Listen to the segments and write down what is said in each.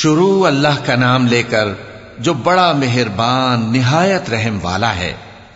शुरू अल्लाह का नाम लेकर जो बड़ा मेहरबान निहायत रहम वाला है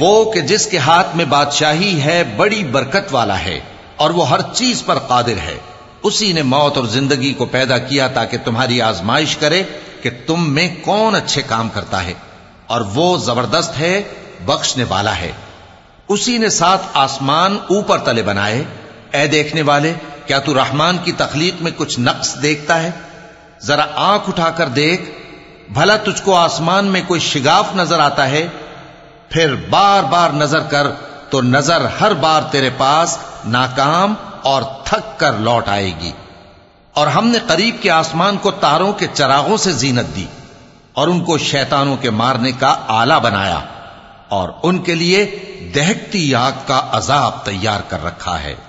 वो कि जिसके हाथ में बादशाही है बड़ी बरकत वाला है और वो हर चीज पर कादिर है उसी ने मौत और जिंदगी को पैदा किया ताकि तुम्हारी आजमाइश करे कि तुम में कौन अच्छे काम करता है और वो जबरदस्त है बख्शने वाला है उसी ने सात आसमान ऊपर तले बनाए ए देखने वाले क्या तू रहमान की तखलीक में कुछ नक्स देखता है? जरा आँख उठाकर देख, भला तुझको आसमान में कोई शिगाफ नज़र आता है? फिर बार बार नज़र कर तो नज़र हर बार तेरे पास नाकाम और थक कर लौट आएगी। और हमने करीब के आसमान को तारों के चरागों से जीनत दी, और उनको शैतानों के मारने का आला बनाया, और उनके लिए दहकती आग का अजाब तैयार कर रखा है।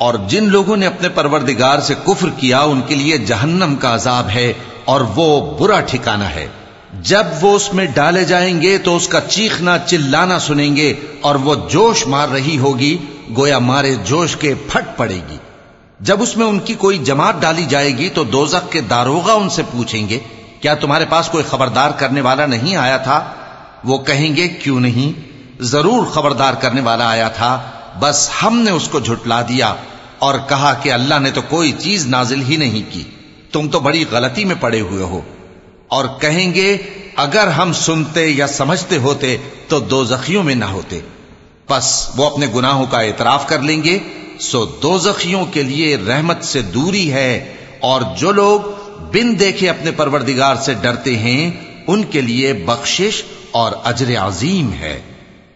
और जिन लोगों ने अपने परवरदिगार से कुफ्र किया उनके लिए जहन्नम का अजाब है और वो बुरा ठिकाना है जब वो उसमें डाले जाएंगे तो उसका चीखना चिल्लाना सुनेंगे और वो जोश मार रही होगी गोया मारे जोश के फट पड़ेगी जब उसमें उनकी कोई जमात डाली जाएगी तो दोजक के दारोगा उनसे पूछेंगे क्या तुम्हारे पास कोई खबरदार करने वाला नहीं आया था? वो कहेंगे, क्यों नहीं? ज़रूर खबरदार करने वाला आया था। बस हमने उसको झुटला दिया और कहा कि अल्लाह ने तो कोई चीज़ नाजिल ही नहीं की। तुम तो बड़ी गलती में पड़े हुए हो। और कहेंगे, अगर हम सुनते या समझते होते तो दो जखियों में ना होते। बस वो अपने गुनाहों का एतराफ कर लेंगे। सो दो जखियों के लिए रहमत से दूरी है और जो लोग बिन देखे अपने परवरदिगार से डरते हैं उनके लिए बख्शिश और अजर अजीम है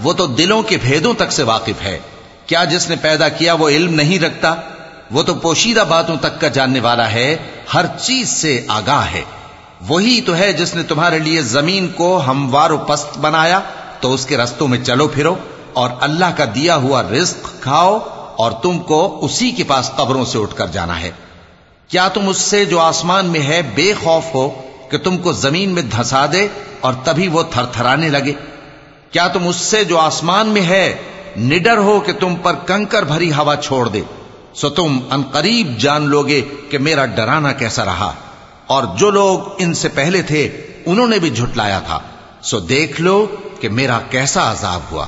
वो तो दिलों के भेदों तक से वाकिफ है। क्या जिसने पैदा किया वो इल्म नहीं रखता? वो तो पोशीदा बातों तक का जानने वाला है, हर चीज़ से आगाह है। वही तो है जिसने तुम्हारे लिए ज़मीन को हमवार पस्त बनाया तो उसके रस्तों में चलो फिरो और अल्लाह का दिया हुआ रिस्क खाओ और तुमको उसी के पास कब्रों से उठकर जाना है। क्या तुम उससे जो आसमान में है बेखौफ हो कि तुमको ज़मीन में धंसा दे और तभी वो थरथराने लगे? क्या तुम उससे जो आसमान में है निडर हो कि तुम पर कंकर भरी हवा छोड़ दे सो तुम अनकरीब जान लोगे कि मेरा डराना कैसा रहा और जो लोग इनसे पहले थे उन्होंने भी झुटलाया था सो देख लो कि मेरा कैसा अजाब हुआ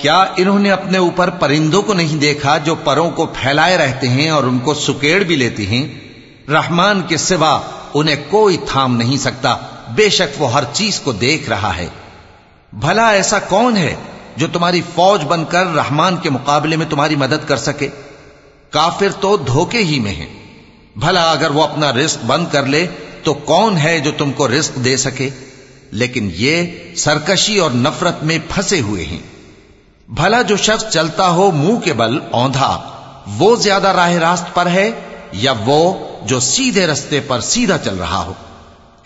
क्या इन्होंने अपने ऊपर परिंदों को नहीं देखा जो परों को फैलाए रहते हैं और उनको सुकेड़ भी लेते हैं? रहमान के सिवा उन्हें कोई थाम नहीं सकता। बेशक वो हर चीज़ को देख रहा है। भला ऐसा कौन है जो तुम्हारी फौज बनकर रहमान के मुकाबले में तुम्हारी मदद कर सके? काफिर तो धोखे ही में है। भला अगर वो अपना रिस्क बंद कर ले तो कौन है जो तुमको रिस्क दे सके? लेकिन ये सरकशी और नफरत में फंसे हुए हैं। भला जो शख्स चलता हो मुँह के बल औंधा, वो ज़्यादा राह रास्त पर है या वो जो सीधे रस्ते पर सीधा चल रहा हो?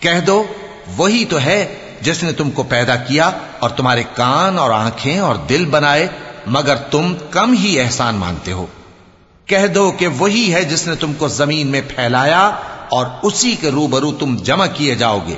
कह दो, वही तो है जिसने तुमको पैदा किया और तुम्हारे कान और आँखें और दिल बनाए, मगर तुम कम ही एहसान मानते हो। कह दो कि वही है जिसने तुमको ज़मीन में फैलाया और उसी के रूबरू तुम जमा किए जाओगे।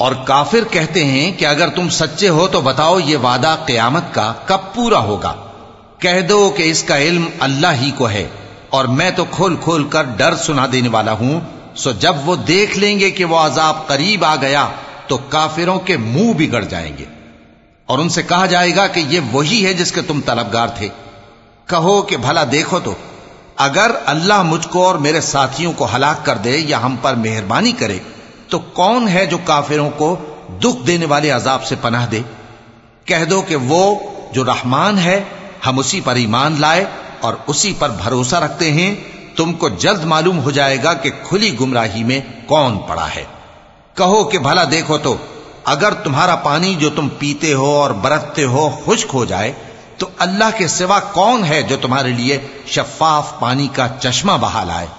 और काफिर कहते हैं कि अगर तुम सच्चे हो तो बताओ ये वादा कयामत का कब पूरा होगा कह दो कि इसका इल्म अल्लाह ही को है और मैं तो खोल खोल कर डर सुना देने वाला हूं सो जब वो देख लेंगे कि वो अजाब करीब आ गया तो काफिरों के मुंह बिगड़ जाएंगे और उनसे कहा जाएगा कि ये वही है जिसके तुम तलबगार थे कहो कि भला देखो तो अगर अल्लाह मुझको और मेरे साथियों को हलाक कर दे या हम पर मेहरबानी करे तो कौन है जो काफिरों को दुख देने वाले अजाब से पनाह दे? कह दो कि वो जो रहमान है, हम उसी पर ईमान लाए और उसी पर भरोसा रखते हैं। तुमको जल्द मालूम हो जाएगा कि खुली गुमराही में कौन पड़ा है। कहो कि भला देखो तो अगर तुम्हारा पानी जो तुम पीते हो और बरतते हो खुश्क हो जाए तो अल्लाह के सिवा कौन है जो तुम्हारे लिए शफाफ पानी का चश्मा बहा लाए